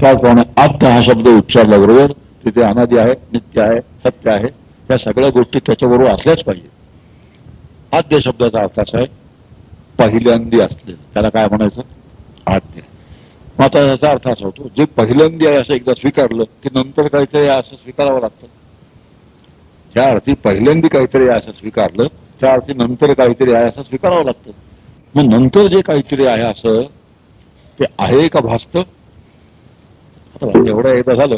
त्याचप्रमाणे आद्य हा शब्द उच्चारला बरोबर. तिथे अनादी आहे नित्य आहे सत्य आहे. या सगळ्या गोष्टी त्याच्याबरोबर असल्याच पाहिजे. आद्य शब्दाचा अर्थ असा आहे पहिल्यांदी असलेलं. त्याला काय म्हणायचं? आद्य. मग आता याचा अर्थ असा होतो जे पहिल्यांदी आहे असं एकदा स्वीकारलं की नंतर काहीतरी असं स्वीकारावं लागतं. ज्या अर्थी पहिल्यांदी काहीतरी आहे असं स्वीकारलं त्या अर्थी नंतर काहीतरी आहे असं स्वीकारावं लागतं. मग नंतर जे काहीतरी आहे असं ते आहे का भासतं? एवढं एकदा झालं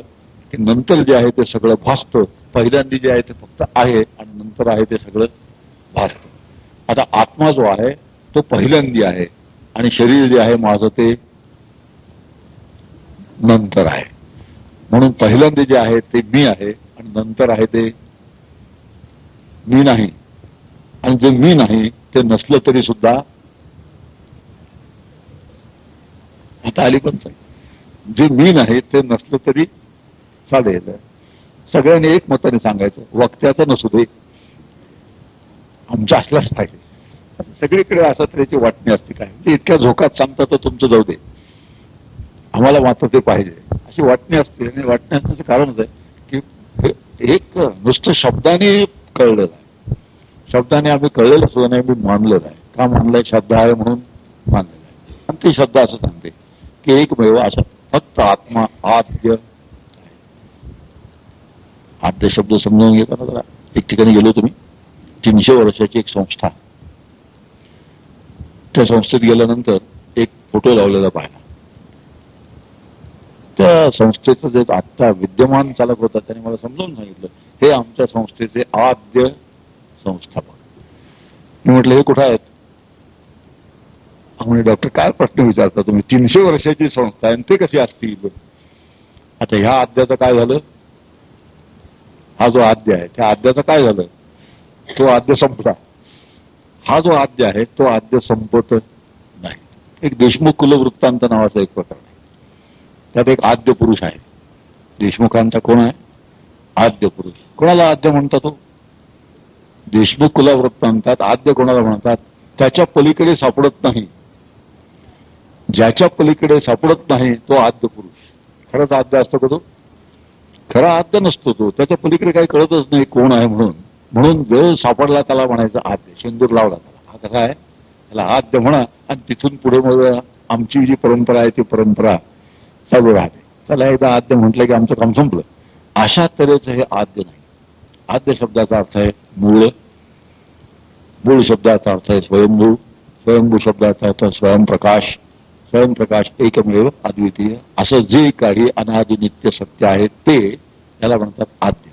की नंतर जे आहे ते सगळं भासतं. पहिल्यांदी जे आहे ते फक्त आहे आणि नंतर आहे ते सगळं भासतं. आता आत्मा जो आहे तो पहिल्यांदी आहे आणि शरीर जे आहे माझं ते नंतर आहे. म्हणून पहिल्यांदा जे आहे ते मी आहे आणि नंतर आहे ते मी नाही. आणि जे मी नाही ते नसलं तरी सुद्धा आता आली पण जे मीन आहे ते नसलं तरी चालेल. सगळ्यांनी एक मताने सांगायचं वक्त्याचं नसू दे. आमच्या असलाच पाहिजे. सगळीकडे असं तऱ्हेची वाटणी असते काय? म्हणजे इतक्या झोकात सांगता तर तुमचं जाऊ दे. आम्हाला मात्र ते पाहिजे. अशी वाटणी असते आणि वाटणी असण्याचं कारणच आहे की एक नुसतं शब्दाने कळलेलं आहे. शब्दाने आम्ही कळलेलं सुद्धा नाही मी मानलेलं आहे. का मानलंय? श्रद्धा आहे म्हणून मानलेलं आहे. आणि ती श्रद्धा असं सांगते की एकमेव असं फक्त आत्मा आद्य. आद्य शब्द समजावून घेता ना जरा. एक ठिकाणी गेलो तुम्ही तीनशे वर्षाची एक संस्था. त्या संस्थेत गेल्यानंतर एक फोटो लावलेला पाहिला. त्या संस्थेचं जे आत्ता विद्यमान चालक होता त्याने मला समजावून सांगितलं हे आमच्या संस्थेचे आद्य संस्थापक. मी म्हटलं हे कुठं आहेत? म्हणजे डॉक्टर काय प्रश्न विचारता तुम्ही? तीनशे वर्षाची संस्था आहे ते कसे असतील? आता ह्या आद्याचं काय झालं? हा जो आद्य आहे त्या आद्याचं काय झालं? तो आद्य संपला. हा जो आद्य आहे तो आद्य संपत नाही. एक देशमुख कुलवृत्तांत नावाचा एक प्रकार आहे. त्यात एक आद्य पुरुष आहे. देशमुखांचा कोण आहे? आद्य पुरुष. कोणाला आद्य म्हणतात तो? देशमुख कुलवृत्तांतात आद्य कोणाला म्हणतात? त्याच्या पलीकडे सापडत नाही. ज्याच्या पलीकडे सापडत नाही तो आद्य पुरुष खरंच आद्य असतो का तो? खरा आद्य नसतो तो. त्याच्या पलीकडे काही कळतच नाही कोण आहे म्हणून. म्हणून वेळ सापडला त्याला म्हणायचं आद्य. शेंदूर लावला त्याला. हा कसा आहे? त्याला आद्य म्हणा आणि तिथून पुढे मग आमची जी परंपरा आहे ती परंपरा चालू राहते. त्याला एकदा आद्य म्हटलं की आमचं काम संपलं. अशा तऱ्हेचं हे आद्य नाही. आद्य शब्दाचा अर्थ आहे मूळ. मूळ शब्दाचा अर्थ आहे स्वयंभू. स्वयंभू शब्दाचा अर्थ स्वयंप्रकाश. स्वयंप्रकाश एकमेव अद्वितीय. असं जे काही अनादि नित्य सत्य आहे ते त्याला म्हणतात आद्य.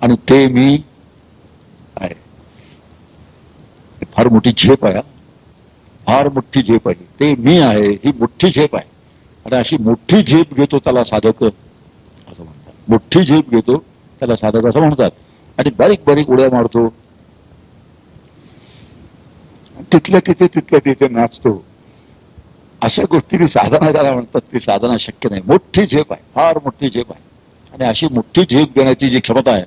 आणि ते मी आहे. फार मोठी झेप आहे फार मोठी झेप आहे. ते मी आहे ही मोठी झेप आहे. आणि अशी मोठी झेप घेतो त्याला साधक असं म्हणतात. मोठी झेप घेतो त्याला साधक असं म्हणतात. आणि बारीक बारीक उड्या मारतो. तिथल्या तिथे तिथल्या तिथे नाचतो. अशा गोष्टीने साधना ज्याला म्हणतात ती साधना शक्य नाही. मोठी झेप आहे फार मोठी झेप आहे. आणि अशी मोठी झेप घेण्याची जी क्षमता आहे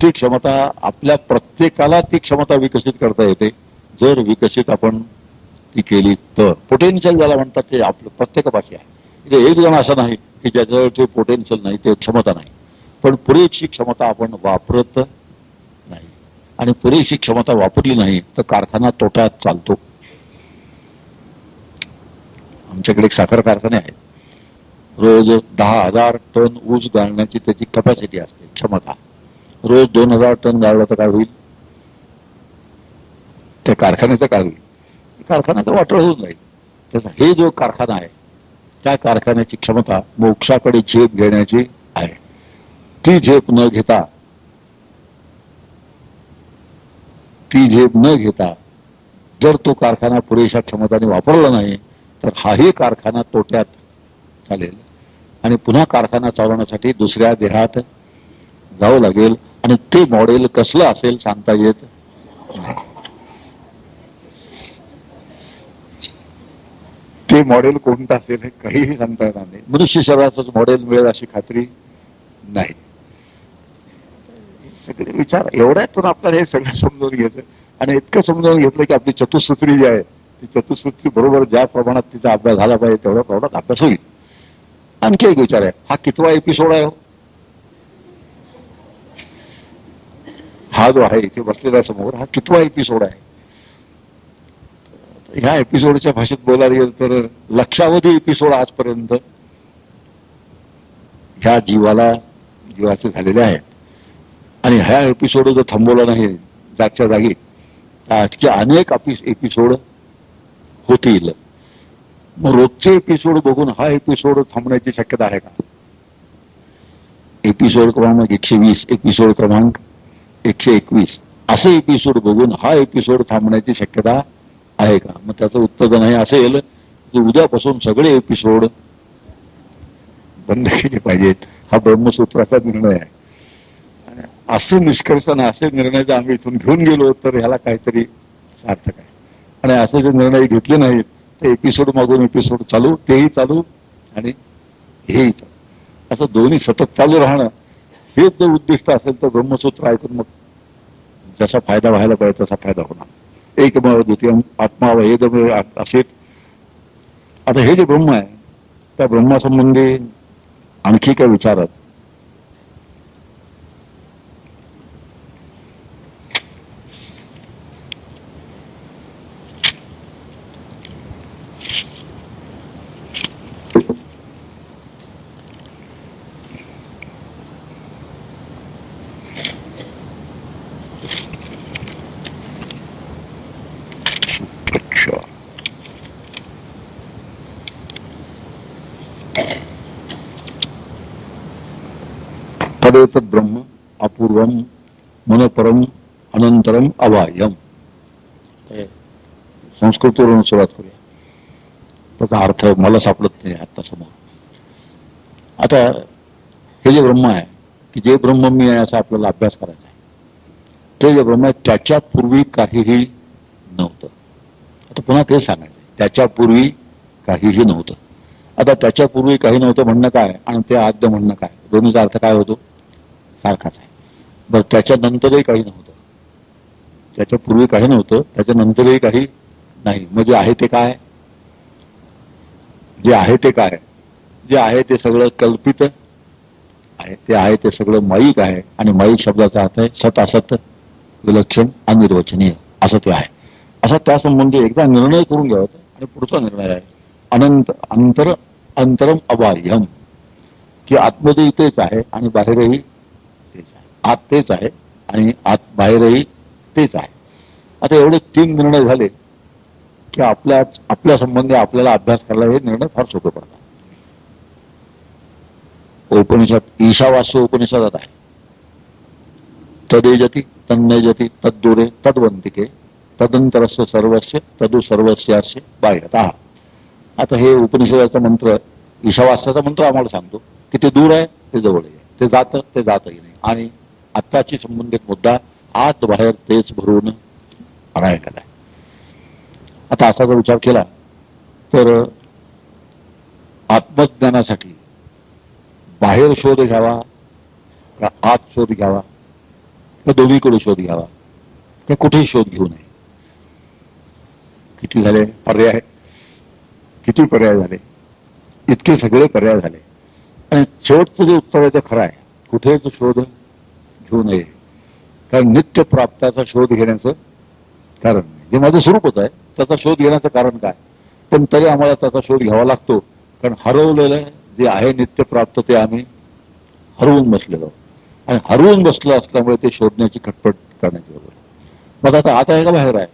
ती क्षमता आपल्या प्रत्येकाला ती क्षमता विकसित करता येते. जर विकसित आपण ती केली तर. पोटेन्शियल ज्याला म्हणतात ते आपलं प्रत्येकापाशी आहे. म्हणजे एक जण असं नाही की ज्याच्याजवळ ते पोटेन्शियल नाही ते क्षमता नाही. पण पुरेशी क्षमता आपण वापरत नाही. आणि पुरेशी क्षमता वापरली नाही तर कारखाना तोट्यात चालतो. आमच्याकडे एक साखर कारखाने आहेत. रोज दहा हजार टन ऊस गाळण्याची त्याची कपॅसिटी असते क्षमता. रोज दोन हजार टन गाळलं तर काय होईल? त्या कारखान्याचं काय होईल? कारखान्याचं वाटळ होऊन जाईल. त्याचा हे जो कारखाना आहे त्या कारखान्याची क्षमता मोक्षाकडे झेप घेण्याची आहे. ती झेप न घेता ती झेप न घेता जर तो कारखाना पुरेशा क्षमताने वापरला नाही तर हाही कारखाना तोट्यात चालेल. आणि पुन्हा कारखाना चालवण्यासाठी दुसऱ्या देहात जावं लागेल. आणि ते मॉडेल कसलं असेल सांगता येत ते मॉडेल कोणतं असेल हे काहीही सांगता येणार नाही. मनुष्य शरीराचंच मॉडेल मिळेल अशी खात्री नाही. सगळे विचार एवढ्यातून आपल्याला हे सगळं समजावून घ्यायचं. आणि इतकं समजावून घेतलं की आपली चतुसूत्री जी आहे ती चतुसूत्री बरोबर ज्या प्रमाणात तिचा अभ्यास झाला पाहिजे तेवढ्या प्रमाणात अभ्यास होईल आणखी एक विचार आहे. हा कितवा एपिसोड आहे हो? हा जो आहे इथे बसलेला समोर हा कितवा एपिसोड आहे? ह्या एपिसोडच्या भाषेत बोलायला गेलं तर लक्षावधी एपिसोड आजपर्यंत ह्या जीवाला जीवाचे झालेले आहेत. आणि ह्या एपिसोड जर थांबवला नाही जागच्या जागी आणखी अनेक एपिसोड होतील. मग रोजचे एपिसोड बघून हा एपिसोड थांबण्याची शक्यता आहे का? एपिसोड क्रमांक एकशे वीस एपिसोड क्रमांक एकशे एकवीस असे एपिसोड बघून हा एपिसोड थांबण्याची शक्यता आहे का? मग त्याचं उत्तर नाही असेल की उद्यापासून सगळे एपिसोड बंद केले पाहिजेत. हा ब्रह्मसूत्राचा निर्णय आहे. असे निष्कर्षाने असे निर्णय जर आम्ही इथून घेऊन गेलो तर ह्याला काहीतरी सार्थक आहे. आणि असे जे निर्णय घेतले नाहीत ते एपिसोड मागून एपिसोड चालू तेही चालू आणि हेही चालू. असं दोन्ही सतत चालू राहणं हेच जर उद्दिष्ट असेल तर ब्रह्मसूत्र ऐकून मग जसा फायदा व्हायला पाहिजे तसा फायदा होणार. एकमेव द्वितीय आत्मा वेदमेव असेल आता हे जे ब्रह्म आहे त्या ब्रह्मासंबंधी आणखी काय विचारात तदेतद ब्रह्म अपूर्वम मनपरम अनंतरम अवायम संस्कृतीवरून सुरुवात करूया. त्याचा अर्थ मला सापडत नाही आता समोर. आता हे जे ब्रह्म आहे की जे ब्रह्म मी आहे असा आपल्याला अभ्यास करायचा आहे ते जे ब्रह्म आहे त्याच्या पूर्वी काहीही नव्हतं. आता पुन्हा ते सांगायचं त्याच्या पूर्वी काहीही नव्हतं. आता त्याच्या पूर्वी काही नव्हतं म्हणणं काय? आणि ते आद्य म्हणणं काय? दोन्हीचा अर्थ काय होतो? सारखाच आहे. बरं त्याच्यानंतरही काही नव्हतं. त्याच्या पूर्वी काही नव्हतं त्याच्यानंतरही काही नाही. मग जे आहे ते काय? जे आहे ते काय? जे आहे ते सगळं कल्पित आहे ते आहे ते सगळं माईक आहे. आणि माईक शब्दाचा अर्थ आहे सतासत विलक्षण अनिर्वचनीय. असं ते आहे. असा त्या संबंधी एकदा निर्णय करून घ्यावा आणि पुढचा निर्णय आहे. अनंत अंतर अंतरम अबाह्यम. की आतमध्ये तेच आहे आणि बाहेरही आत तेच आहे आणि आत बाहेरही तेच आहे. आता एवढे तीन निर्णय झाले की आपल्या आपल्या संबंधी आपल्याला अभ्यास करायला हे निर्णय फार सोपे पडतात. उपनिषद ईशावास्य उपनिषदात आहे. तदेजती तन्नयजती तद्दुरे तद्वंतिके तदंतरस्य सर्वस्य तदु सर्वस्यास्य बाह्यता. आता हे उपनिषदाचा मंत्र ईशावास्याचा मंत्र आम्हाला सांगतो की ते दूर आहे ते जवळ आहे. ते जातं ते जातही नाही. आणि आत्ताशी संबंधित मुद्दा आत बाहेर तेच भरून राहिलेला आहे आता असा जर विचार केला तर आत्मज्ञानासाठी बाहेर शोध घ्यावा का आत शोध घ्यावा का दोन्हीकडे शोध घ्यावा का कुठेही शोध घेऊ नये. किती झाले पर्याय किती पर्याय झाले. इतके सगळे पर्याय झाले. आणि शेवटचं जे उत्तर आहे ते खरं आहे. कुठेच शोध ठेवू नये. कारण नित्य प्राप्ताचा शोध घेण्याचं कारण जे माझं स्वरूपच आहे त्याचा शोध घेण्याचं कारण काय? पण तरी आम्हाला त्याचा शोध घ्यावा लागतो. कारण हरवलेलं जे आहे नित्य प्राप्त ते आम्ही हरवून बसलेलो आणि हरवून बसलं असल्यामुळे ते शोधण्याची खटपट करण्याची बरोबर मग आता आत आहे का बाहेर आहे?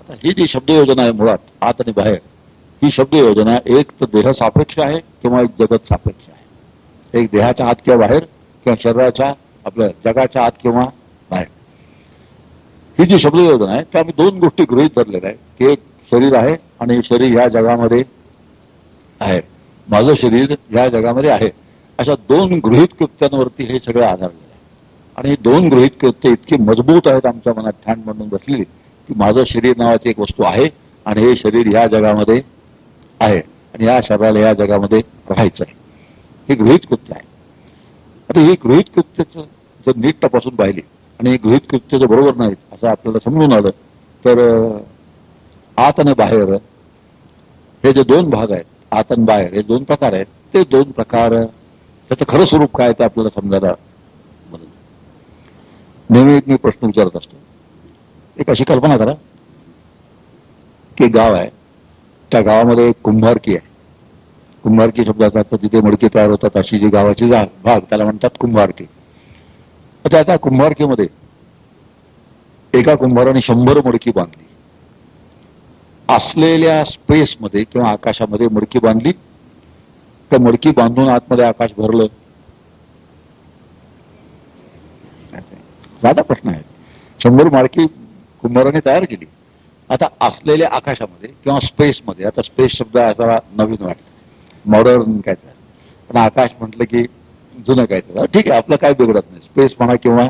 आता ही जी शब्द योजना आहे मुळात आत आणि बाहेर ही शब्द योजना एक तर देह सापेक्ष आहे किंवा एक जगत सापेक्ष आहे. एक देहाच्या आत किंवा बाहेर किंवा शरीराच्या आपल्या जगाच्या आत किंवा बाहेर. ही जी शब्द योजना आहे त्या आम्ही दोन गोष्टी गृहित धरलेल्या आहेत. की एक शरीर आहे आणि शरीर ह्या जगामध्ये आहे. माझं शरीर ह्या जगामध्ये आहे. अशा दोन गृहित कृत्यांवरती हे सगळं आधारलेलं आहे. आणि दोन गृहित कृत्य इतकी मजबूत आहेत आमच्या मनात ठाण म्हणून बसलेली की माझं शरीर नावाची एक वस्तू आहे आणि हे शरीर ह्या जगामध्ये आहे. आणि या शरीराला या जगामध्ये राहायचं आहे. हे गृहित कृत्य आहे. आता हे गृहित कृत्याचं तर नीट तपासून पाहिली. आणि गृहित कृत्य बरोबर नाहीत असं आपल्याला समजून आलं तर आत आणि बाहेर हे जे दोन भाग आहेत आत आणि बाहेर हे दोन प्रकार आहेत ते दोन प्रकार त्याचं खरं स्वरूप काय ते आपल्याला समजायला नेहमी एक मी प्रश्न विचारत असतो. एक अशी कल्पना करा की गाव आहे त्या गावामध्ये एक कुंभारकी आहे. कुंभारकी शब्दाचा अर्थ तिथे मडकी तयार होतात अशी जी गावाची जा भाग त्याला म्हणतात कुंभारकी. आता त्या कुंभारकीमध्ये एका कुंभाराने शंभर मडकी बांधली. असलेल्या स्पेसमध्ये किंवा आकाशामध्ये मडकी बांधली. तर मडकी बांधून आतमध्ये आकाश भरलं. साधा प्रश्न आहे. शंभर मडकी कुंभाराने तयार केली. आता असलेल्या आकाशामध्ये किंवा स्पेसमध्ये आता स्पेस शब्द असा नवीन वाटत मॉडर्न काय पण आकाश म्हटलं की जुनं काय ठीक आहे आपलं काय बिघडत नाही. स्पेस म्हणा किंवा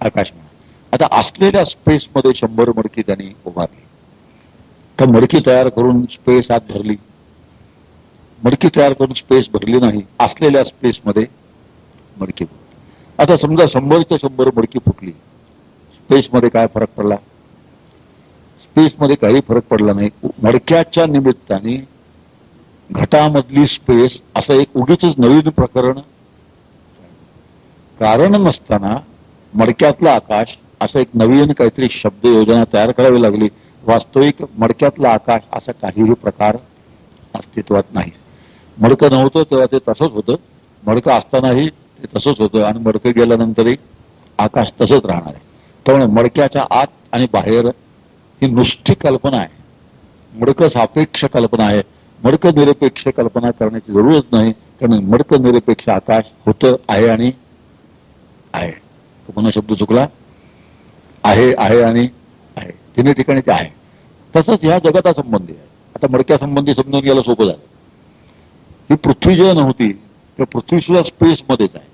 आकाश म्हणा. आता असलेल्या स्पेसमध्ये शंभर मडकी त्यांनी उभारली. तर मडकी तयार करून स्पेस आत भरली मडकी तयार करून स्पेस भरली नाही. असलेल्या स्पेसमध्ये मडकी आता समजा शंभरच्या शंभर मडकी फुटली. स्पेसमध्ये काय फरक पडला? स्पेसमध्ये काही फरक पडला नाही. मडक्याच्या निमित्ताने घटामधली स्पेस असं एक उगीच नवीन प्रकरण कारण नसताना मडक्यातलं आकाश असं एक नवीन काहीतरी शब्द योजना तयार करावी लागली. वास्तविक मडक्यातलं आकाश असा काहीही प्रकार अस्तित्वात नाही. मडकं नव्हतं तेव्हा ते तसंच होतं. मडकं असतानाही ते तसंच होतं आणि मडकं गेल्यानंतरही आकाश तसंच राहणार आहे. त्यामुळे मडक्याच्या आत आणि बाहेर ही नुसती कल्पना आहे. मडकं सापेक्ष कल्पना आहे. मडकं निरपेक्ष कल्पना करण्याची जरूरच नाही. कारण मडकं निरपेक्ष आकाश होतं आहे आणि आहे. पुन्हा शब्द चुकला? आहे आहे आणि आहे. तिन्ही ठिकाणी ते आहे. तसंच ह्या जगाता संबंधी आहे. आता मडक्या संबंधी समजून घ्यायला सोपं झालं. ही पृथ्वी जेव्हा नव्हती तर पृथ्वी सुद्धा स्पेसमध्येच आहे.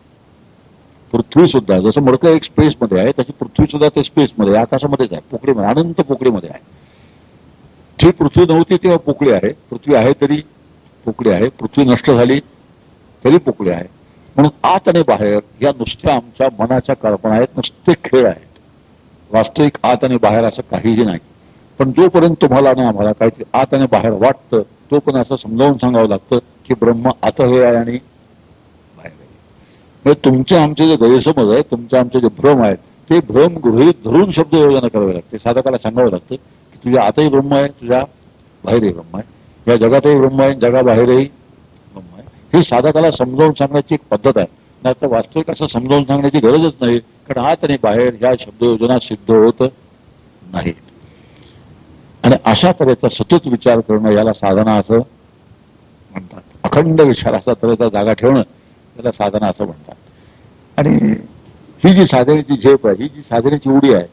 पृथ्वी सुद्धा जसं मडकं एक स्पेसमध्ये आहे तशी पृथ्वी सुद्धा ते स्पेसमध्ये आकाशामध्येच आहे. पोकळीमध्ये अनंत पोकळीमध्ये आहे. जी पृथ्वी नव्हती तेव्हा पोकळी आहे. पृथ्वी आहे तरी पोकळी आहे. पृथ्वी नष्ट झाली तरी पोकळी आहे. म्हणून आत आणि बाहेर या नुसत्या आमच्या मनाच्या कल्पना आहेत नुसते खेळ आहेत. वास्तविक आत आणि बाहेर असं काहीही नाही. पण जोपर्यंत तुम्हाला आणि आम्हाला काहीतरी आत आणि बाहेर वाटतं तो पण असं समजावून सांगावं लागतं की ब्रह्म आत हे आहे आणि बाहेर आहे. म्हणजे तुमचे आमचे जे गैरसमज आहे तुमचे आमचे जे भ्रम आहेत ते भ्रम गृहित धरून शब्द योजना करावे लागते. साधकाला सांगावं लागतं की तुझ्या आतही ब्रह्म आहे तुझ्या बाहेरही ब्रह्म आहे. या जगातही ब्रह्म आहे जगाबाहेरही ही साधकाला समजावून सांगण्याची एक पद्धत आहे. नाही तर वास्तविक असं समजावून सांगण्याची गरजच नाही. कारण आत आणि बाहेर ह्या शब्दयोजना सिद्ध होत नाही. आणि अशा तऱ्हेचा सतत विचार करणं याला साधना असं म्हणतात. अखंड विचार असा तऱ्हेचा जागा ठेवणं त्याला साधना असं म्हणतात. आणि ही जी साधनेची झेप आहे ही जी साधनेची उडी आहे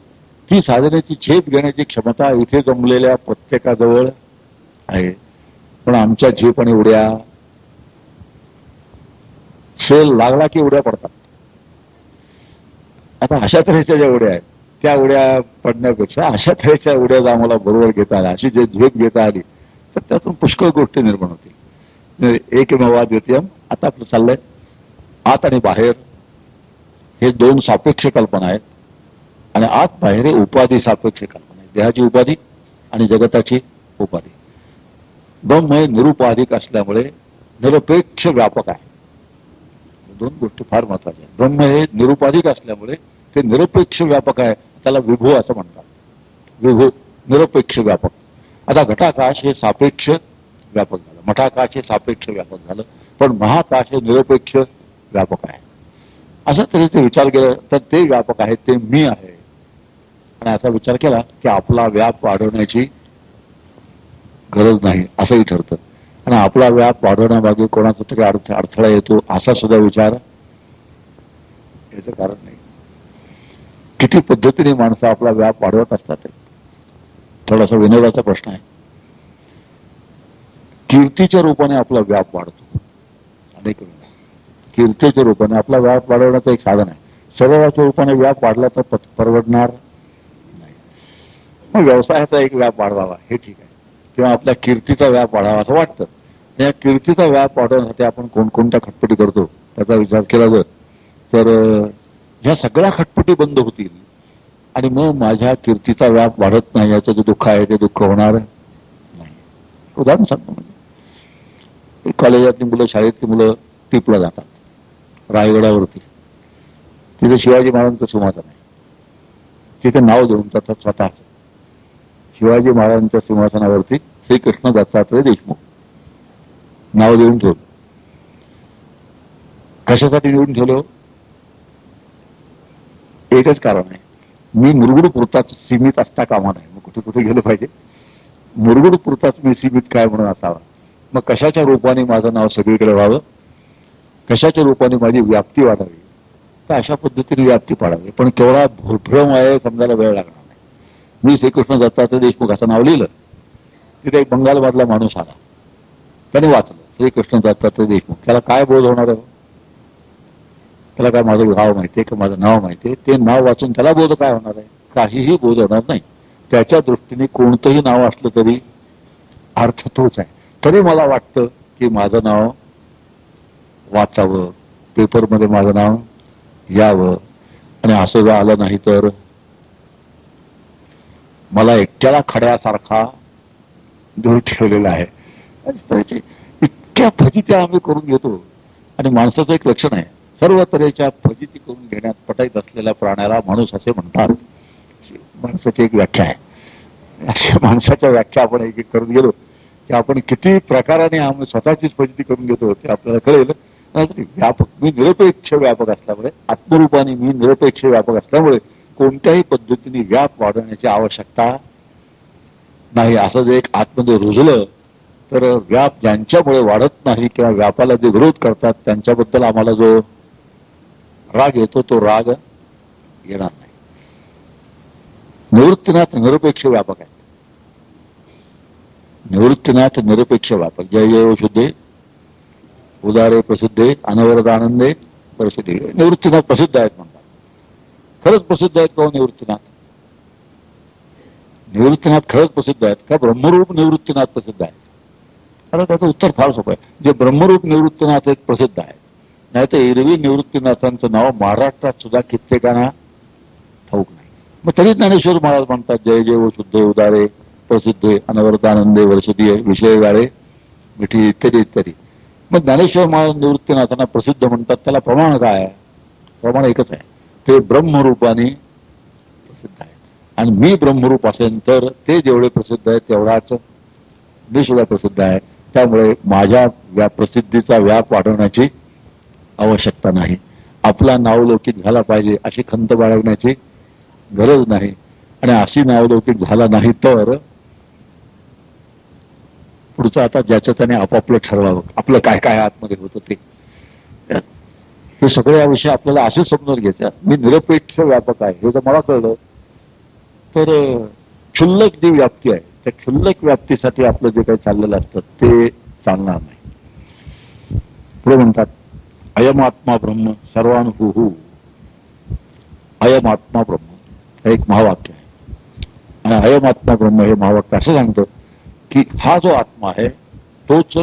ती साधनेची झेप घेण्याची क्षमता इथे जमलेल्या प्रत्येकाजवळ आहे. पण आमच्या झेप आणि उड्या शेल लागला की उड्या पडतात. आता अशा तऱ्हेच्या ज्या उड्या आहेत त्या उड्या पडण्यापेक्षा अशा तऱ्हेच्या उड्या जर आम्हाला बरोबर घेता आल्या अशी जे झेप घेता आली तर त्यातून पुष्कळ गोष्टी निर्माण होतील. एकमेवा द्वितीयम आता आपलं चाललंय. आत आणि बाहेर हे दोन सापेक्ष कल्पना आहेत. आणि आत बाहेर हे उपाधी सापेक्ष कल्पना आहे देहाची उपाधी आणि जगताची उपाधी. ब्रह्म हे निरुपाधिक असल्यामुळे निरपेक्ष व्यापक आहे. दोन गोष्टी फार महत्त्वाच्या आहेत. ब्रह्म म्हणजे हे निरुपाधिक असल्यामुळे ते निरपेक्ष व्यापक आहे त्याला विभू असं म्हणतात. विभू निरपेक्ष व्यापक. आता घटाकाश हे सापेक्ष व्यापक झालं. मठाकाश हे सापेक्ष व्यापक झालं. पण महाकाश हे निरपेक्ष व्यापक आहे. अशा तऱ्हेचे विचार केला तर ते व्यापक आहे ते मी आहे. आणि असा विचार केला की आपला व्याप वाढवण्याची गरज नाही असंही ठरतं. आणि आपला व्याप वाढवण्यामागे कोणाचा तरी अर्थ अडथळा येतो असा सुद्धा विचार याचं कारण नाही. किती पद्धतीने माणसं आपला व्याप वाढवत असतात थोडासा विनोदाचा प्रश्न आहे. कीर्तीच्या रूपाने आपला व्याप वाढतो. अनेक वेळा. कीर्तीच्या रूपाने आपला व्याप वाढवण्याचं एक साधन आहे. स्वभावाच्या रूपाने व्याप वाढला तर परवडणार नाही. मग व्यवसायाचा एक व्याप वाढवावा हे ठीक आहे. किंवा आपल्या कीर्तीचा व्याप वाढावा असं वाटतं. या कीर्तीचा व्याप वाढवण्यासाठी आपण कोणकोणत्या खटपटी करतो त्याचा विचार केला जर तर ह्या सगळ्या खटपटी बंद होतील आणि मग माझ्या कीर्तीचा व्याप वाढत नाही याचं जे दुःख आहे ते दुःख होणार नाही. उदाहरण सांगतो म्हणजे कॉलेजातली मुलं शाळेतली मुलं टिपला जातात रायगडावरती. तिथे शिवाजी महाराजांचं सिंहासन आहे. तिथे नाव देऊन जातात स्वतःच. शिवाजी महाराजांच्या सिंहासनावरती श्रीकृष्ण दत्तात्रय देशमुख. नाव देऊन ठेवलं. कशासाठी निवडून ठेवलं? एकच कारण आहे. मी मुरगुड पुरताच सीमित असता कामा नाही मग कुठे कुठे गेलं पाहिजे? मुरगुड पुरताच मी सीमित काय म्हणून असावा? मग कशाच्या रूपाने माझं नाव सगळीकडे व्हावं? कशाच्या रूपाने माझी व्याप्ती वाढावी? तर अशा पद्धतीने व्याप्ती पाडावी. पण केवढा भ्रम आहे समजायला वेळ लागणार नाही. मी श्रीकृष्ण दत्तात्रय देशमुख असं नाव लिहिलं. तिथे एक बंगालमधला माणूस आला. त्याने वाचलं. श्रीकृष्ण दत्तात्रय देशमुख. त्याला काय बोध होणार आहे? त्याला काय माझं गाव माहितीये का माझं नाव माहितीये ते नाव वाचून त्याला बोध काय होणार आहे? काहीही बोध होणार नाही. त्याच्या दृष्टीने कोणतंही नाव असलं तरी अर्थ तोच आहे. तरी मला वाटतं की माझं नाव वाचावं. पेपरमध्ये माझं नाव यावं. आणि असं जर आलं नाही तर मला एकट्याला खड्यासारखा दूर ठेवलेला आहे. इतक्या फजित्या आम्ही करून घेतो. आणि माणसाचं एक लक्षण आहे. सर्व तऱ्हेच्या फजिती करून घेण्यात पटाईत असलेल्या प्राण्याला माणूस असे म्हणतात. माणसाची एक व्याख्या आहे. अशा माणसाच्या व्याख्या आपण एक एक करून गेलो. की आपण किती प्रकाराने आम्ही स्वतःचीच फजिती करून घेतो ते आपल्याला कळेल. व्यापक. मी निरपेक्ष व्यापक असल्यामुळे आत्मरूपाने मी निरपेक्ष व्यापक असल्यामुळे कोणत्याही पद्धतीने व्याप वाढवण्याची आवश्यकता नाही. असं जे एक आतमध्ये रुजलं तर व्याप ज्यांच्यामुळे वाढत नाही किंवा व्यापाला जे विरोध करतात त्यांच्याबद्दल आम्हाला जो राग येतो तो राग येणार नाही. निवृत्तीनाथ निरपेक्ष व्यापक आहे निवृत्तीनाथ निरपेक्ष व्यापक. जय जय शुद्धे उदारे प्रसिद्धे अनवरदानंदे प्रसिद्धी. निवृत्तीनाथ प्रसिद्ध आहेत म्हणतात. खरंच प्रसिद्ध आहेत का हो निवृत्तीनाथ? निवृत्तीनाथ खरंच प्रसिद्ध आहेत का? ब्रह्मरूप निवृत्तीनाथ प्रसिद्ध आहेत. आता त्याचं उत्तर फार सोपं आहे. जे ब्रह्मरूप निवृत्तीनाथ एक प्रसिद्ध आहे. नाही तर एरवी निवृत्तीनाथांचं नाव महाराष्ट्रात सुद्धा कित्येकांना ठाऊक नाही. मग तरी ज्ञानेश्वर महाराज म्हणतात जय जय व शुद्ध उदारे प्रसिद्धे अनवरतानंदे वर्षदीय विषय गाळे मिठी इत्यादी इत्यादी. मग ज्ञानेश्वर महाराज निवृत्तीनाथांना प्रसिद्ध म्हणतात त्याला प्रमाण काय आहे? प्रमाण एकच आहे. ते ब्रह्मरूपाने प्रसिद्ध आहे आणि मी ब्रह्मरूप असेल तर ते जेवढे प्रसिद्ध आहे तेवढाच मी सुद्धा प्रसिद्ध आहे. त्यामुळे माझ्या या प्रसिद्धीचा व्याप वाढवण्याची आवश्यकता नाही. आपला नावलौकिक झाला पाहिजे अशी खंत बाळगण्याची गरज नाही. आणि अशी नावलौकिक झाला नाही तर पुढचं आता ज्याचं त्याने आपापलं ठरवावं आपलं काय काय आतमध्ये होतं ते. हे सगळे याविषयी आपल्याला असे समजून घ्यायचं. मी निरपेक्ष व्यापक आहे हे जर मला कळलं तर क्षुल्लक जी व्याप्ती आहे त्या क्षुल्लक व्याप्तीसाठी आपलं जे काही चाललेलं असतं ते चालणार नाही. पुढे म्हणतात अयम आत्मा ब्रह्म सर्वानुभू अयम आत्मा ब्रह्म हे एक महावाक्य आहे. आणि अयम आत्मा ब्रह्म हे महावाक्य असं सांगतं की हा जो आत्मा आहे तोच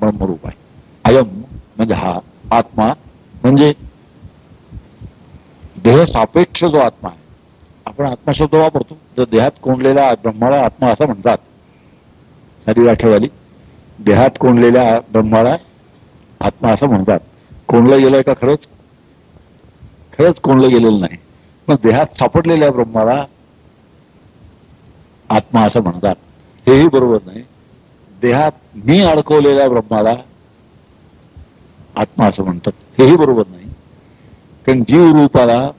ब्रह्मरूप आहे. अयम म्हणजे हा आत्मा म्हणजे देह सापेक्ष जो आत्मा आहे आपण आत्मशब्द वापरतो. जर देहात कोंडलेल्या ब्रह्माला आत्मा असं म्हणतात. सारी आठवली देहात कोंडलेल्या ब्रह्माला आत्मा असं म्हणतात. कोंडलं गेलंय का खरंच? खरंच कोंडलं गेलेलं नाही. पण देहात सापडलेल्या ब्रह्माला आत्मा असं म्हणतात. हेही बरोबर नाही. देहात मी अडकवलेल्या ब्रह्माला आत्मा असं म्हणतात. हेही बरोबर नाही. कारण जीव रूपाला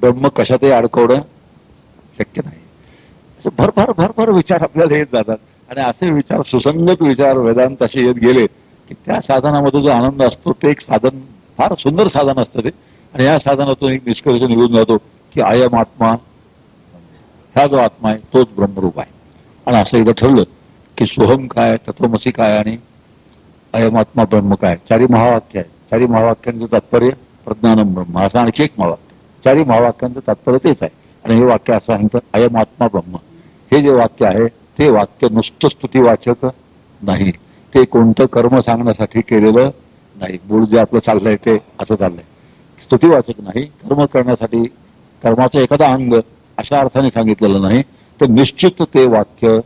ब्रह्म कशातही अडकवणं शक्य नाही. भर भरभर भरभर विचार आपल्याला येत जातात. आणि असे विचार सुसंगत विचार वेदांत असे येत गेले की त्या साधनामध्ये जो आनंद असतो ते एक साधन फार सुंदर साधन असतं ते. आणि या साधनातून एक निष्कर्ष निघून जातो की आयम आत्मा हा जो आत्मा आहे तोच ब्रह्मरूप आहे. आणि असं एकदा ठरलं की सोहम काय तत्वमसी काय आणि अयमात्मा ब्रह्म काय? चारी महावाक्य आहे. चारी महावाक्यांचं तात्पर्य प्रज्ञानम ब्रह्म. असं आणखी एक महावाक्य. चारी महावाक्यांचं तात्पर्य तेच आहे. आणि हे वाक्य असं सांगतं अयमात्मा ब्रह्म. हे जे वाक्य आहे ते वाक्य नुसतं स्तुतीवाचक नाही. ते कोणतं कर्म सांगण्यासाठी केलेलं नाही. मूळ जे आपलं चाललंय ते असं चाललंय. स्तुतीवाचक नाही. कर्म करण्यासाठी कर्माचं एखादा अंग अशा अर्थाने सांगितलेलं नाही. तर निश्चित ते वाक्य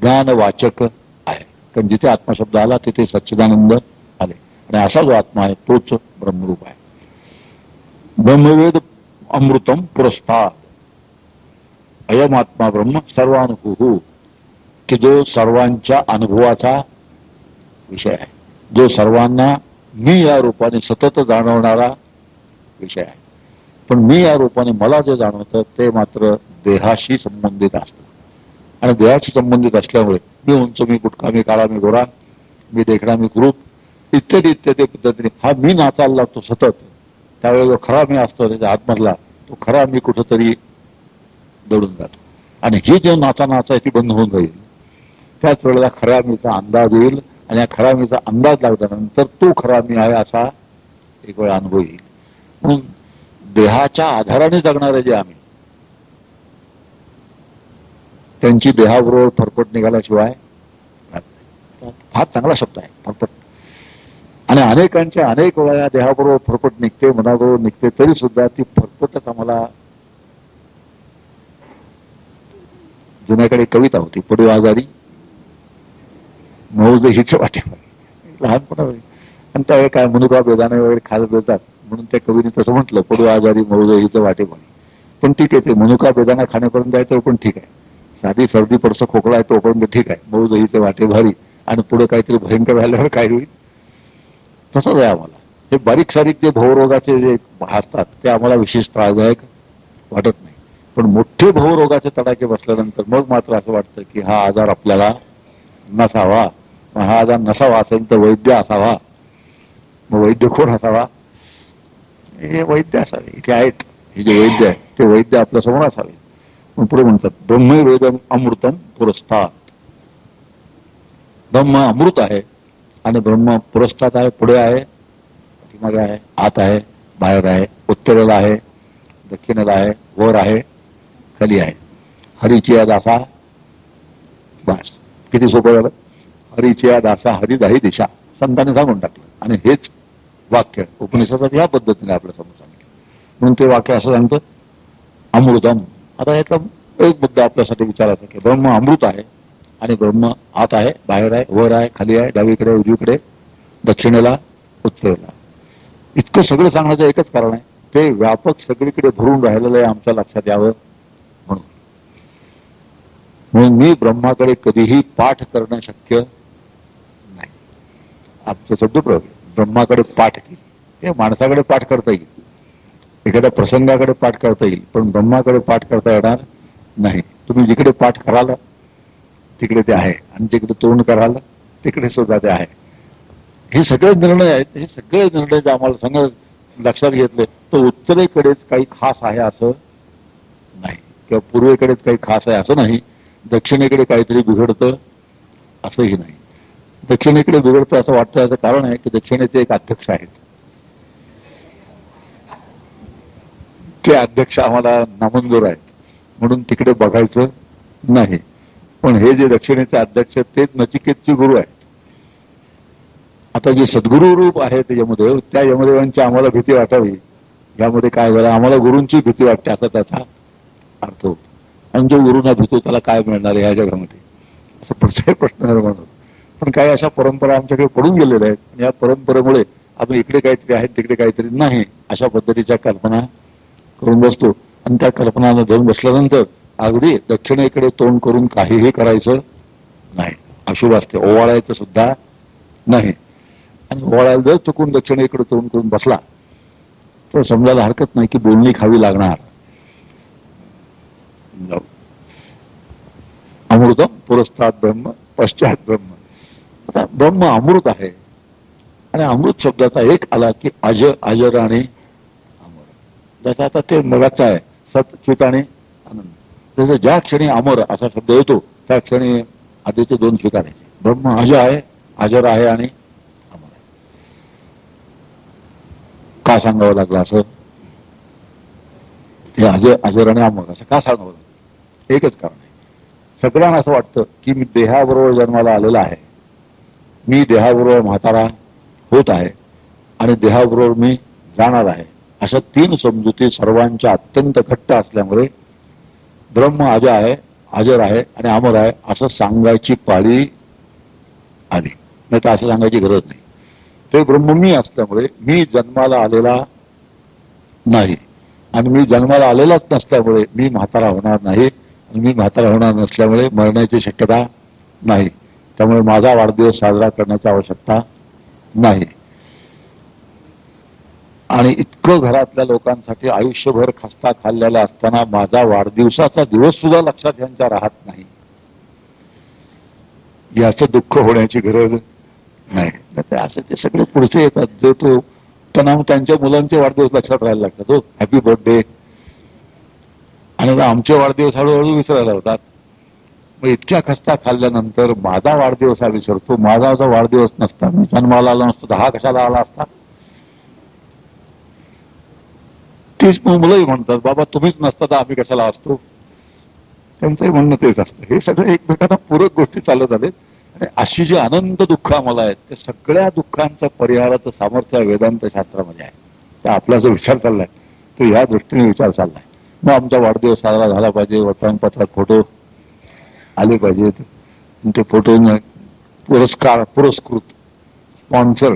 ज्ञानवाचक आहे. कारण जिथे आत्मशब्द आला तिथे सच्चिदानंद आले. आणि असा जो आत्मा आहे तोच ब्रह्मरूप आहे. ब्रह्मवेद अमृतम पुरस्कार अयम आत्मा ब्रह्म सर्वानुभू की जो सर्वांच्या अनुभवाचा विषय आहे. जो सर्वांना मी या रूपाने सतत जाणवणारा विषय आहे. पण मी या रूपाने मला जे जाणवतं ते मात्र देहाशी संबंधित असतं. आणि देहाशी संबंधित असल्यामुळे मी उंच मी गुटखा मी काळा मी गोरा मी देखणा मी ग्रुप इत्यादी इत्यादी पद्धतीने हा मी नाचायला लागतो सतत. त्यावेळेला खरा मी असतो त्याच्या आतमधला तो खरा मी कुठंतरी दडून जातो. आणि ही जे नाचा नाचायची ती बंद होऊन जाईल. त्याच वेळेला खऱ्या मीचा अंदाज येईल आणि या खऱ्या मीचा अंदाज लागल्यानंतर तो खरा मी आहे असा एक वेळ अनुभव येईल. म्हणून देहाच्या आधाराने जगणारे जे आम्ही त्यांची देहाबरोबर फरफट निघाल्याशिवाय फार चांगला शब्द आहे. फरफट आणि अनेकांच्या अनेक वेळा देहाबरोबर फरफट निघते मनाबरोबर निघते तरी सुद्धा ती फरफटच आम्हाला जुन्याकडे कविता होती पडू आजारी मौज हिच वाटे लहानपणा आणि त्या काय मनुका बेदाने वगैरे खाल देतात म्हणून त्या कवीने तसं म्हटलं पडू आजारी मौज हिच वाटे पण ठीक आहे ते मनुका बेदाना खाण्यापर्यंत जायचं पण ठीक आहे. साधी सर्दी पडसं खोकला आहे तोपर्यंत ठीक आहे. मऊ दहीचे वाटे भारी. आणि पुढे काहीतरी भयंकर झाल्यावर काय होईल? तसंच आहे आम्हाला. हे बारीक सारीक जे भवरोगाचे जे असतात ते आम्हाला विशेष त्रासदायक वाटत नाही. पण मोठे भवरोगाचे तडाखे बसल्यानंतर मग मात्र असं वाटतं की हा आजार आपल्याला नसावा. हा आजार नसावा असेल तर वैद्य असावा. मग वैद्य कोण असावा? हे वैद्य असावे. इथे आहेत हे जे वैद्य आहे ते वैद्य आपल्यासमोर असावे. पुढे म्हणतात ब्रह्म वेद अमृतम पुरस्तात. ब्रह्म अमृत आहे आणि ब्रह्म पुरस्तात आहे पुढे आहे पाठीमागे आहे आत आहे बाहेर आहे उत्तरेला आहे दक्षिणेला आहे वर आहे खाली आहे. हरीची या दासा बस. किती सोपं झालं? हरीची या दासा हरिदाही दिशा. संतांनी सांगून टाकलं. आणि हेच वाक्य उपनिषदात या पद्धतीने आपल्यासमोर सांगितलं. म्हणून ते वाक्य असं सांगतं अमृतम. आता याचा एक मुद्दा आपल्यासाठी विचारायचा की ब्रह्म अमृत आहे आणि ब्रह्म आत आहे बाहेर आहे वर आहे खाली आहे डावीकडे उजवीकडे दक्षिणेला उत्तरेला. इतकं सगळं सांगण्याचं एकच कारण आहे. ते व्यापक सगळीकडे भरून राहिलेलं आहे आमच्या लक्षात यावं म्हणून. म्हणून मी ब्रह्माकडे कधीही पाठ करणं शक्य नाही. आमचं शब्दप्रयोग ब्रह्माकडे पाठ केली. हे माणसाकडे पाठ करता येईल. एखाद्या प्रसंगाकडे पाठ करता येईल. पण ब्रह्माकडे पाठ करता येणार नाही. तुम्ही जिकडे पाठ कराल तिकडे ते आहे. आणि जिकडे तोंड कराल तिकडे सुद्धा ते आहे. हे सगळे निर्णय आहेत. हे सगळे निर्णय जे आम्हाला सगळं लक्षात घेतले तर उत्तरेकडेच काही खास आहे असं नाही. किंवा पूर्वेकडेच काही खास आहे असं नाही. दक्षिणेकडे काहीतरी बिघडतं असंही नाही. दक्षिणेकडे बिघडतं असं वाटतं. याचं कारण आहे की दक्षिणेचे एक अध्यक्ष आहेत. ते अध्यक्ष आम्हाला नामंजूर आहेत. म्हणून तिकडे बघायचं नाही. पण हे जे दक्षिणेचे अध्यक्ष तेच नचिकेतचे गुरु आहेत. आता जे सद्गुरु रूप आहे त्याच्यामध्ये त्या यमदेवांची आम्हाला भीती वाटावी. यामध्ये काय झालं? आम्हाला गुरूंची भीती वाटते असा त्याचा अर्थ होतो. आणि जो गुरुना भीतो त्याला काय मिळणार आहे ह्या जगामध्ये असं पुढचाही प्रश्न निर्माण होतो पण काही अशा परंपरा आमच्याकडे पडून गेलेल्या आहेत. आणि या परंपरेमुळे आपण इकडे काहीतरी आहेत तिकडे काहीतरी नाही अशा पद्धतीच्या कल्पना करून बसतो. आणि त्या कल्पनानं धरून बसल्यानंतर अगदी दक्षिणेकडे तोंड करून काहीही करायचं नाही. अशुभ असते ओवाळायचं सुद्धा नाही. आणि ओवाळायला जर चुकून दक्षिणेकडे तोंड करून बसला तर समजायला हरकत नाही की बोलणी खावी लागणार. अमृतम पुरस्तात ब्रह्म पश्चात ब्रह्म. आता ब्रह्म अमृत आहे. आणि अमृत शब्दाचा एक आला की अज अजर आणि अमर. जसं आता ते मगाचं आहे सत चित आणि आनंद जसं ज्या क्षणी अमर असा शब्द येतो त्या क्षणी आधीचे दोन स्वीकारायचे ब्रह्म अज आहे अजर आहे आणि अमर आहे. का सांगावं लागलं असं? हे अजर अजर आणि अमर असं का सांगावं लागलं? एकच कारण आहे. सगळ्यांना असं वाटतं की मी देहाबरोबर जन्माला आलेला आहे. मी देहाबरोबर म्हातारा होत आहे आणि देहाबरोबर मी जाणार आहे. अशा तीन समजुती सर्वांच्या अत्यंत घट्ट असल्यामुळे ब्रह्म अज आहे अजर आहे आणि अमर आहे असं सांगायची पाळी आली. नाही तर असं सांगायची गरज नाही. ते ब्रह्म मी असल्यामुळे मी जन्माला आलेला नाही. आणि मी जन्माला आलेलाच नसल्यामुळे मी म्हातारा होणार नाही. आणि मी म्हातारा होणार नसल्यामुळे मरण्याची शक्यता नाही. त्यामुळे माझा वाढदिवस साजरा करण्याची आवश्यकता नाही. इतकं घरातल्या लोकांसाठी आयुष्यभर खस्ता खाल्लेला असताना माझा वाढदिवसाचा दिवस सुद्धा लक्षात यांच्या राहत नाही. याचं दुःख होण्याची गरज नाही. असं ते सगळे पुढचे येतात. जो तो तणाव त्यांच्या मुलांचे वाढदिवस लक्षात राहायला लागतात. हो हॅपी बर्थडे आणि आमचे वाढदिवस हळूहळू विसरायला होतात मग इतक्या खस्ता खाल्ल्यानंतर माझा वाढदिवस हा विसरतो. माझा जो वाढदिवस नसता मी जन्माला आला नसतो दहा कशाला आला असता? तीच मुलंही म्हणतात बाबा तुम्हीच नसता तर आम्ही कशाला असतो? त्यांचंही म्हणणं तेच असतं. हे सगळं एकमेकांना पूरक गोष्टी चालत आले आणि अशी जी आनंद दुःख आम्हाला आहेत त्या सगळ्या दुःखांच्या परिहाराचं सामर्थ्य वेदांत शास्त्रामध्ये आहे. त्या आपला जो विचार चाललाय तो या दृष्टीने विचार चाललाय. मग आमचा वाढदिवस साजरा झाला पाहिजे वर्तमानपत्रात फोटो आले पाहिजेत. ते फोटो पुरस्कार पुरस्कृत स्पॉन्सर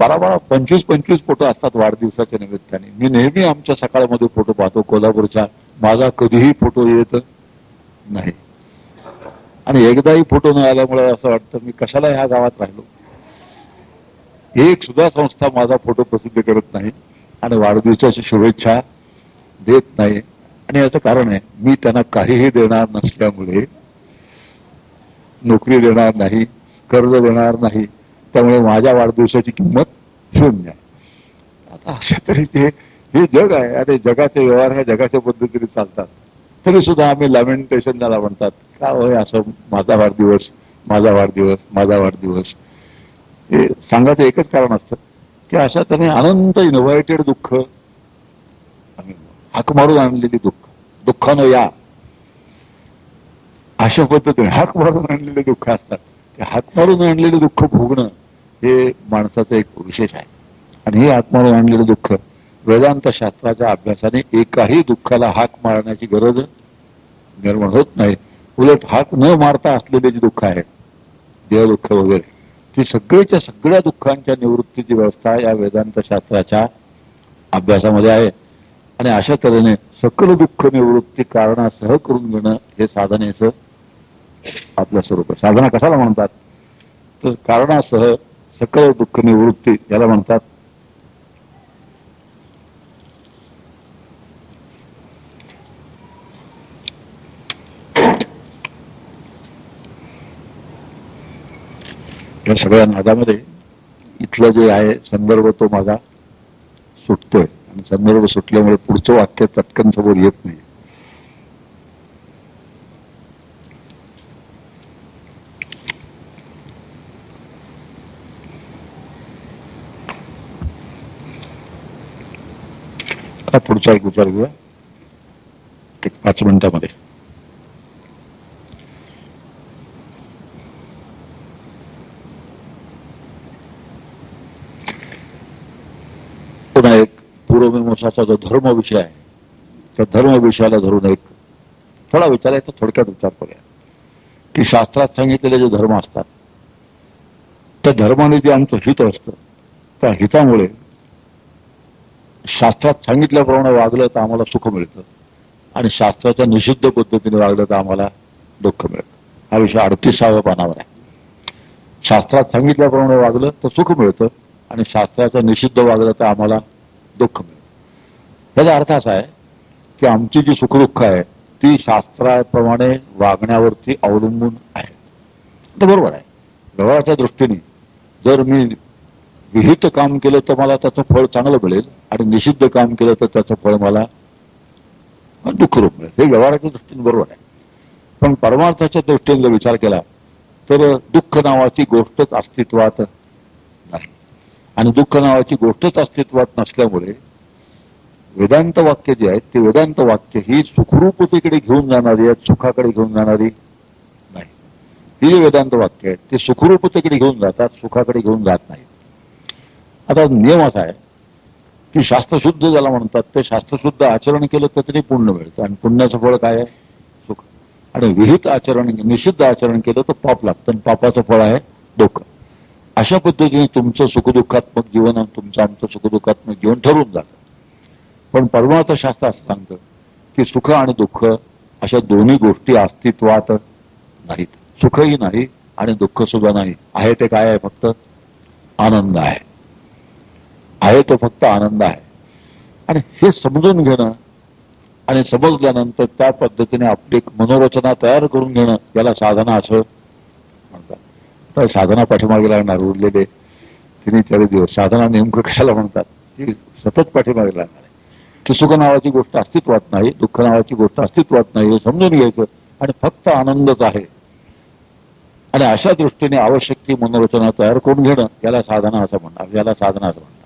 बारा बारा पंचवीस पंचवीस फोटो असतात वाढदिवसाच्या निमित्ताने. मी नेहमी आमच्या सकाळमध्ये फोटो पाहतो. कोल्हापूरच्या माझा कधीही फोटो येत नाही. आणि एकदाही फोटो न आल्यामुळे असं वाटतं मी कशाला ह्या गावात राहिलो? एक सुद्धा संस्था माझा फोटो प्रसिद्ध करत नाही आणि वाढदिवसाची शुभेच्छा देत नाही. आणि याचं कारण आहे मी त्यांना काहीही देणार नसल्यामुळे नोकरी देणार नाही कर्ज देणार नाही त्यामुळे माझ्या वाढदिवसाची किंमत शून्य आहे. आता अशा तऱ्हेचे हे जग आहे. आणि जगाचे व्यवहार ह्या जगाच्या पद्धतीने चालतात. तरी सुद्धा आम्ही लॅमेंटेशन ज्याला म्हणतात का होय असं माझा वाढदिवस माझा वाढदिवस माझा वाढदिवस. हे सांगायचं एकच कारण असतं की अशा त्याने अनंत इन्व्हायटेड दुःख हाक मारून आणलेली दुःख दुःखानं या. अशा पद्धतीने हाक मारून आणलेले दुःख असतात. ते मारून आणलेले दुःख भोगणं हे माणसाचं एक विशेष आहे. आणि हे आत्मारून आणलेलं दुःख वेदांत शास्त्राच्या अभ्यासाने एकाही दुःखाला हाक मारण्याची गरज निर्माण होत नाही. उलट हाक न मारता असलेले जे दुःख आहे देहदुःख वगैरे ती सगळीच्या सगळ्या दुःखांच्या निवृत्तीची व्यवस्था या वेदांत शास्त्राच्या अभ्यासामध्ये आहे. आणि अशा तऱ्हेने सकल दुःख निवृत्ती कारणासह करून घेणं हे साधनेचं आपलं स्वरूप साधना कशाला म्हणतात? तर कारणासह सकल दुःख निवृत्ती याला म्हणतात. या सगळ्या नादामध्ये इथलं जे आहे संदर्भ तो माझा सुटतोय. आणि संदर्भ सुटल्यामुळे पुढचं वाक्य तत्कन समोर येत नाही. पुढचा एक विचार घेऊया. एक पाच मिनिटामध्ये. पुन्हा एक पूर्वमीमांसाचा जो धर्म विषय आहे त्या धर्म विषयाला धरून एक थोडा विचार आहे तर थोडक्यात विचार करूया. की शास्त्रात सांगितलेले जे धर्म असतात त्या धर्माने जे आमचं हित असतं त्या हितामुळे शास्त्रात सांगितल्याप्रमाणे वागलं तर आम्हाला सुख मिळतं. आणि शास्त्राच्या निषिद्ध पद्धतीने वागलं तर आम्हाला दुःख मिळतं. हा विषय अडतीसाव्या पानावर आहे. शास्त्रात सांगितल्याप्रमाणे वागलं तर सुख मिळतं आणि शास्त्राच्या निषिद्ध वागलं तर आम्हाला दुःख मिळतं. त्याचा अर्थ असा आहे की आमची जी सुखदुःख आहे ती शास्त्राप्रमाणे वागण्यावरती अवलंबून आहे. तर बरोबर आहे. व्यवहाराच्या दृष्टीने जर मी विहित काम केलं तर मला त्याचं फळ चांगलं मिळेल आणि निषिद्ध काम केलं तर त्याचं फळ मला दुःखरूप मिळेल. हे व्यवहाराच्या दृष्टीने बरोबर आहे. पण परमार्थाच्या दृष्टीने जर विचार केला तर दुःख नावाची गोष्टच अस्तित्वात नाही. आणि दुःख नावाची गोष्टच अस्तित्वात नसल्यामुळे वेदांत वाक्य जे आहेत ते वेदांत वाक्य ही सुखरूपतेकडे घेऊन जाणारी आहेत सुखाकडे घेऊन जाणारी नाही. ही जे वेदांत वाक्य आहेत ते सुखरूपतेकडे घेऊन जातात सुखाकडे घेऊन जात नाही आता नियम असा आहे की शास्त्रशुद्ध ज्याला म्हणतात ते शास्त्रशुद्ध आचरण केलं तर तरी पुण्य मिळतं. आणि पुण्याचं फळ काय आहे? सुख. आणि विहित आचरण निषिद्ध आचरण केलं तर पाप लागतं. आणि पापाचं फळ आहे दुःख अशा पद्धतीने तुमचं सुखदुःखात्मक जीवन आणि तुमचं आमचं सुखदुःखात्मक जीवन ठरवून जातं. पण परमार्थ शास्त्र असं सांगतं की सुख आणि दुःख अशा दोन्ही गोष्टी अस्तित्वात नाहीत. सुखही नाही आणि दुःख सुद्धा नाही. आहे ते काय आहे? फक्त आनंद आहे. आहे तो फक्त आनंद आहे. आणि हे समजून घेणं आणि समजल्यानंतर त्या पद्धतीने आपली मनोरचना तयार करून घेणं याला साधना असं म्हणतात. तर साधना पाठीमागे लागणार उरलेले तिने चार दिवस. साधना नेमकं कशाला म्हणतात? ती सतत पाठीमागे लागणार आहे. की सुख नावाची गोष्ट अस्तित्वात नाही दुःख नावाची गोष्ट अस्तित्वात नाही हे समजून घ्यायचं आणि फक्त आनंदच आहे. आणि अशा दृष्टीने आवश्यक ती मनोरचना तयार करून घेणं याला साधना असं म्हणणार याला साधना असं म्हणणार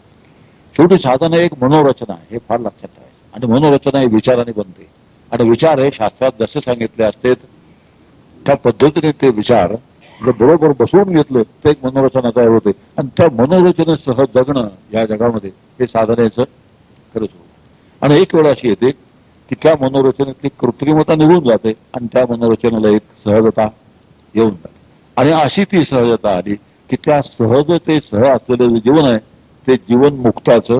शेवटी साधन एक मनोरचना आहे हे फार लक्षात ठेवायचं आणि मनोरचना ही विचाराने बनते. आणि विचार हे शास्त्रात जसे सांगितले असते त्या पद्धतीने ते विचार जर बरोबर बसवून घेतलं ते एक मनोरचना तयार होते. आणि त्या मनोरचनेसह जगणं या जगामध्ये हे साधनेचं खरंच होतं आणि एक वेळ अशी येते की त्या मनोरचनेतली कृत्रिमता निघून जाते आणि त्या मनोरचनेला एक सहजता येऊन जाते. आणि अशी ती सहजता आली की त्या सहजतेसह असलेलं जे जीवन आहे ते जीवन मुक्ताचं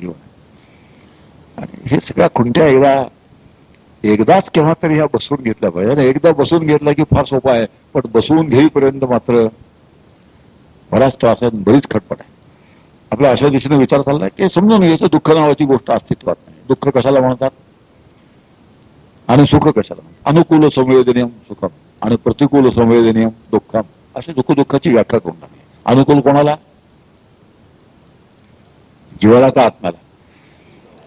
जीवन आणि हे सगळ्या खुंट्या एकदा एकदाच केव्हा तरी ह्या बसवून घेतल्या पाहिजे. एकदा बसवून घेतला की फार सोपा आहे पण बसवून घेईपर्यंत मात्र बराच त्रास आहे बरीच खटपट आहे. आपल्या अशा दिशेने विचार चाललाय की समजून घ्यायचं दुःख नावाची गोष्ट अस्तित्वात नाही. दुःख कशाला म्हणतात? आणि सुख कशाला म्हणतात? अनुकूल संवेदनियम सुखम आणि प्रतिकूल संवेदनियम दुःखम अशी दुःख दुःखाची व्याख्या करून टाकली. अनुकूल कोणाला? जीवाला का आत्म्याला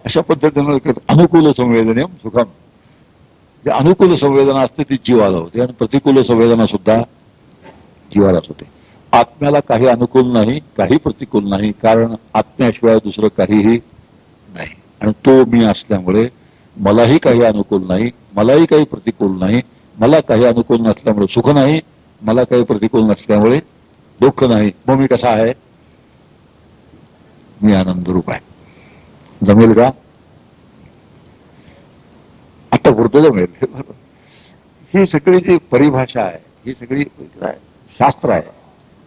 अशा पद्धतीनं अनुकूल संवेदनियम सुखम. जे अनुकूल संवेदना असते ती जीवाला होते. आणि प्रतिकूल संवेदना सुद्धा जीवालाच होते. आत्म्याला काही अनुकूल नाही काही प्रतिकूल नाही. कारण आत्म्याशिवाय दुसरं काहीही नाही. आणि तो मी असल्यामुळे मलाही काही अनुकूल नाही मलाही काही प्रतिकूल नाही मला काही अनुकूल नसल्यामुळे सुख नाही मला काही प्रतिकूल नसल्यामुळे दुःख नाही. मग मी कसा आहे? मी आनंदरूप आहे. जमेल का? आता पुरतं जमेल. ही सगळी जी परिभाषा आहे ही सगळी शास्त्र आहे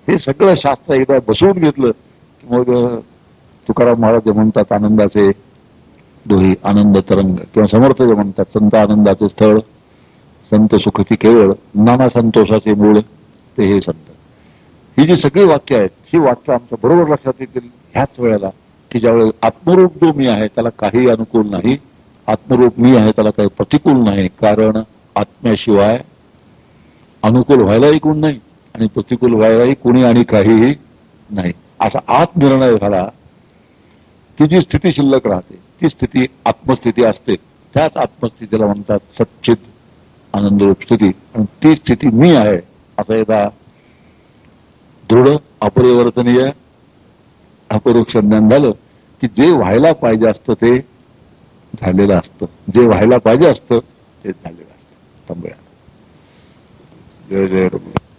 हे सगळं शास्त्र एकदा बसवून घेतलं की मग तुकाराम महाराज जे म्हणतात आनंदाचे दोही आनंद तरंग किंवा समर्थ जे म्हणतात संत आनंदाचे स्थळ संत सुखती केवळ नाना संतोषाचे मूळ ते हे संत. ही जी सगळी वाक्य आहेत ही वाक्य आमच्या बरोबर लक्षात येतील ह्याच वेळेला की ज्यावेळेस आत्मरूप जो मी आहे त्याला काही अनुकूल नाही. आत्मरूप मी आहे त्याला काही प्रतिकूल नाही. कारण आत्म्याशिवाय अनुकूल व्हायलाही कोण नाही आणि प्रतिकूल व्हायलाही कोणी आणि काहीही नाही. असा आत्मनिर्णय झाला ती जी स्थिती शिल्लक राहते ती स्थिती आत्मस्थिती असते. त्याच आत्मस्थितीला म्हणतात सच्चित आनंदरूप स्थिती. आणि ती स्थिती मी आहे असं एकदा दृढ अपरिवर्तनीय अपरोक्ष ज्ञान झालं की जे व्हायला पाहिजे असतं ते झालेलं असतं. जे व्हायला पाहिजे असतं ते झालेलं असतं. थांबूया. जय जय रघुनाथ